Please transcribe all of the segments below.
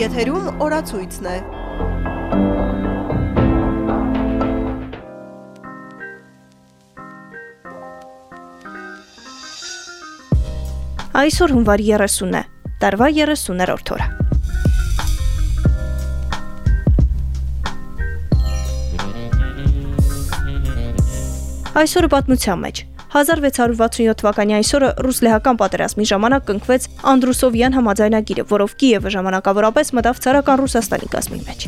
Եթերում օրացույցն է։ Այսօր հունվարի 30-ն է, տարվա 30-րդ օրը։ Այսօրը պատմության մեջ 1667 թվականի այսօրը ռուս-լեհական պատերազմի ժամանակ կնքվեց Անդրուսովյան համաձայնագիրը, որով Կիևը ժամանակավորապես մտավ ցարական Ռուսաստանի կազմի մեջ։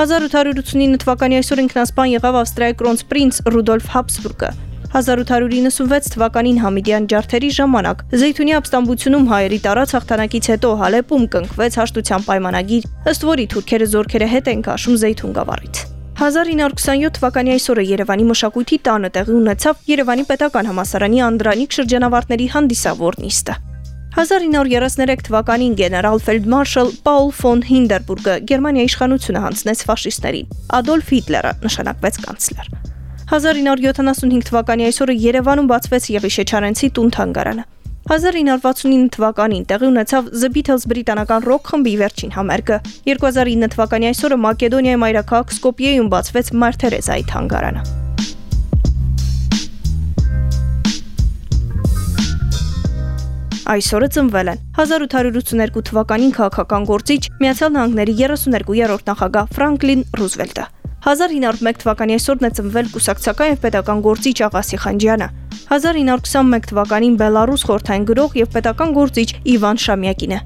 1889 թվականի այսօր ինքնասպան եղավ Ավստրիայի կրոնպրինց Ռուդոլֆ Հաբսբուրգը։ 1896 թվականին Համիդյան ջարդերի ժամանակ Զեյթունի ապստամբությունում հայերի տարած հաղթանակից հետո Հալեպում կնքվեց հաշտության պայմանագիր, ըստ որի թուրքերը զորքերը հետ են քաշում Զեյթուն գավառից։ 1927 թվականի այսօրը Երևանի մշակույթի տանը տեղի ունեցավ Երևանի պետական համասարանի Անդրանիկ շրջանավարտների հանդիսավոր նիստը։ 1933 թվականին գեներալ ֆելդմարշալ Պաուլ ֆոն Հինդերբուրգը Գերմանիայի իշխանությունը հանձնեց ֆաշիստներին։ Ադոլֆ Հիտլերը նշանակվեց կանցլեր։ 1975 թվականի այսօրը Երևանում բացվեց Եղիշե Չարենցի տուն թանգարանը։ 1969 թվականին տեղի ունեցավ The Beatles բրիտանական ռոք խմբի վերջին համերգը։ 2009 թվականի այսօրը Մակեդոնիայի մայրաքաղաք Սկոպիեում բացվեց Մար Թերեզայի թանգարանը։ Այսօրը ծնվել են 1882 թվականին քաղաքական գործիչ Միացյալ Նահանգների 32-րդ նախագահ Ֆրանկլին Ռուզվելտը։ 1901 թվականի այսօրն է ծնվել կուսակցական եւ պետական գործիչ Աղասի Խանջյանը։ 1921 թվականին Բելարուս խորթային գրող եւ պետական գործիչ Իվան Շամյակինը։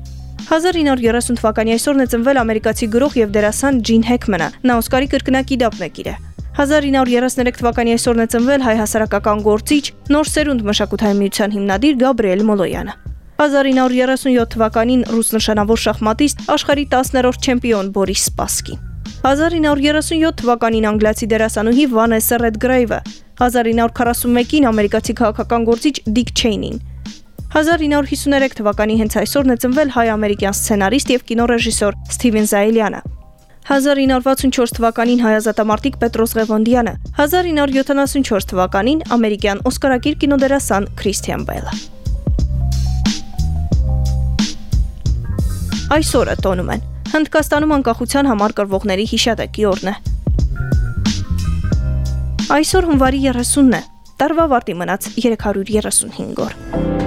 1930 թվականի այսօրն է ծնվել ամերիկացի գրող եւ դերասան Ջին Հեքմանը։ Նա Օսկարի կրկնակի դափնեկիր է։ 1933 թվականի այսօրն է ծնվել հայ հասարակական գործիչ, նոր սերունդ մշակութային միության հիմնադիր Գաբրիել Մոլոյանը։ 1937 թվականին ռուս նշանավոր շախմատիստ, աշխարհի 10-րդ չեմպիոն Բորիս Սպասկին։ 1937 թվականին անգլիացի դերասանուհի Վանեսա Ռեդգրեյվը, 1941-ին ամերիկացի քաղաքական գործիչ Դիկ Չեյնին։ 1953 թվականի հենց այսօրն է ծնվել հայ-ամերիկյան սցենարիստ եւ կինոռեժիսոր Սթիվեն Զայելյանը։ 1964 թվականին հայազատամարտիկ Պետրոս Ղևոնդյանը, 1974 թվականին ամերիկյան օսկարակիր կինոդերասան Քրիստիան Բեյլը։ Այսօրը տոնում են. Հնդկաստանում անկախության համար կրվողների հիշատակի օրն է։ Այսօր հունվարի 30-ն է։ Տարվա վարտի մնաց 335 օր։